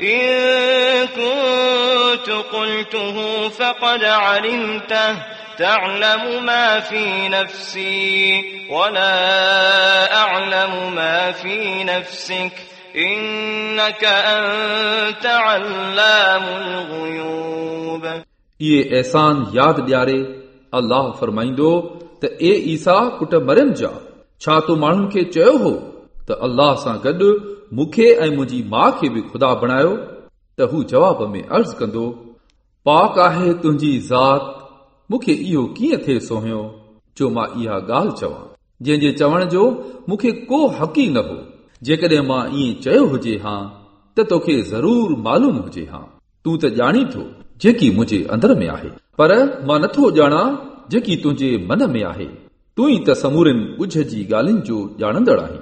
إن كنت قلته فقد علمته تعلم ما في نفسي ولا أعلم ما في نفسك إنك أنت علام الغيوب इहे अहसान यादि ॾियारे अलाह फरमाईंदो त ए ईसा पुट मरियम जा छा तो माण्हुनि खे चयो हो ته الله سان گڏ مون کي ۽ منهنجي ماءُ کي به خدا بڻايو ته هو جواب ۾ عرض ڪندو پاڪ آهي تنهنجي ذات مون کي اهو ڪيئن ٿئي سوهيو جو مان اها ڳالهه چوان. جنهن جي چوڻ جو مون کي ڪو حق نه هو. جيڪڏهن مان ائين چيو هجي ها ته توکي ضرور معلوم هجي ها. تون ته ڄاڻي ٿو جيڪي منهنجي اندر ۾ آهي. پر مان نٿو ڄاڻان جيڪي تنهنجي من ۾ آهي. تون ئي ته سمورن ڳجهه جي ڳالهين جو ڄاڻندڙ آهين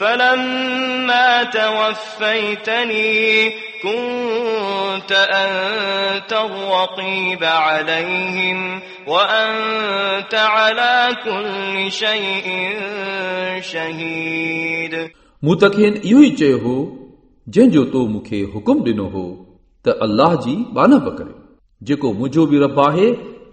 فلما توفيتني كنت أنت الرقيب عليهم وأنت على كل شيء شهيد मूं त खेनि इहो ई चयो हो जंहिंजो तो मूंखे हुकुम ॾिनो हो त अल्लाह जी बानब करे जेको मुंहिंजो बि रब आहे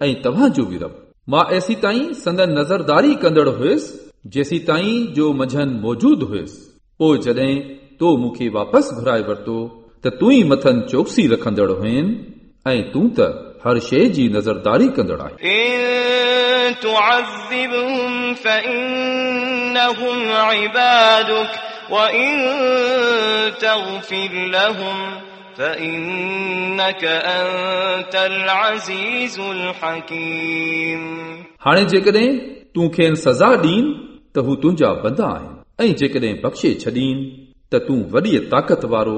ऐं तव्हांजो बि रब मां एसी ताईं संदन नज़रदारी कंदड़ हुयुसि جيسي تائين جو منجهند موجود هيس پوءِ جڏهن تو مون کي واپس گهرائي ورتو ته تون ئي مٿن چوڪسي رکندڙ هين ۽ تون ته هر شيءِ جي نظرداري ڪندڙ آهي. هاڻي جيڪڏهن تون کين سزا ڏين ته هو تنهنجا بندا آهن. ۽ جيڪڏهن بخشي ڇڏين ته تون وڏيءَ طاقت وارو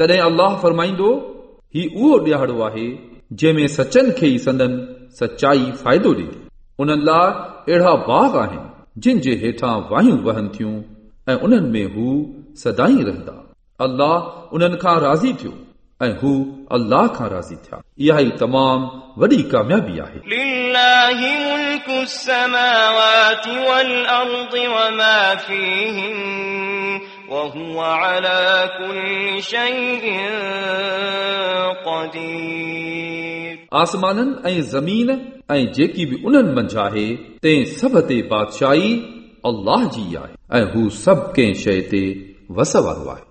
तॾहिं अल्लाह फरमाईंदो ही उहो ॾियारो आहे जंहिंमें सचनि खे ई संदन सचाई फ़ाइदो ॾींदी उन्हनि लाइ अहिड़ा बाग आहिनि जिन जे हेठां वायूं वहनि थियूं ऐं उन्हनि में हू सदाई रहंदा अल्लाह उन्हनि खां राज़ी थियो ऐं हू अल्लाह खां राज़ी थिया इहा ई तमामु वॾी कामयाबी आहे لله ملك السماوات والأرض وما فيهن وهو على كل شيء قدير आसमाननि ऐं ज़मीन ऐं जेकी बि उन्हनि मंझि आहे तंहिं सभ ते बादशाही अल्लाह जी आहे ऐं हू सभु कंहिं शइ ते वस वारो आहे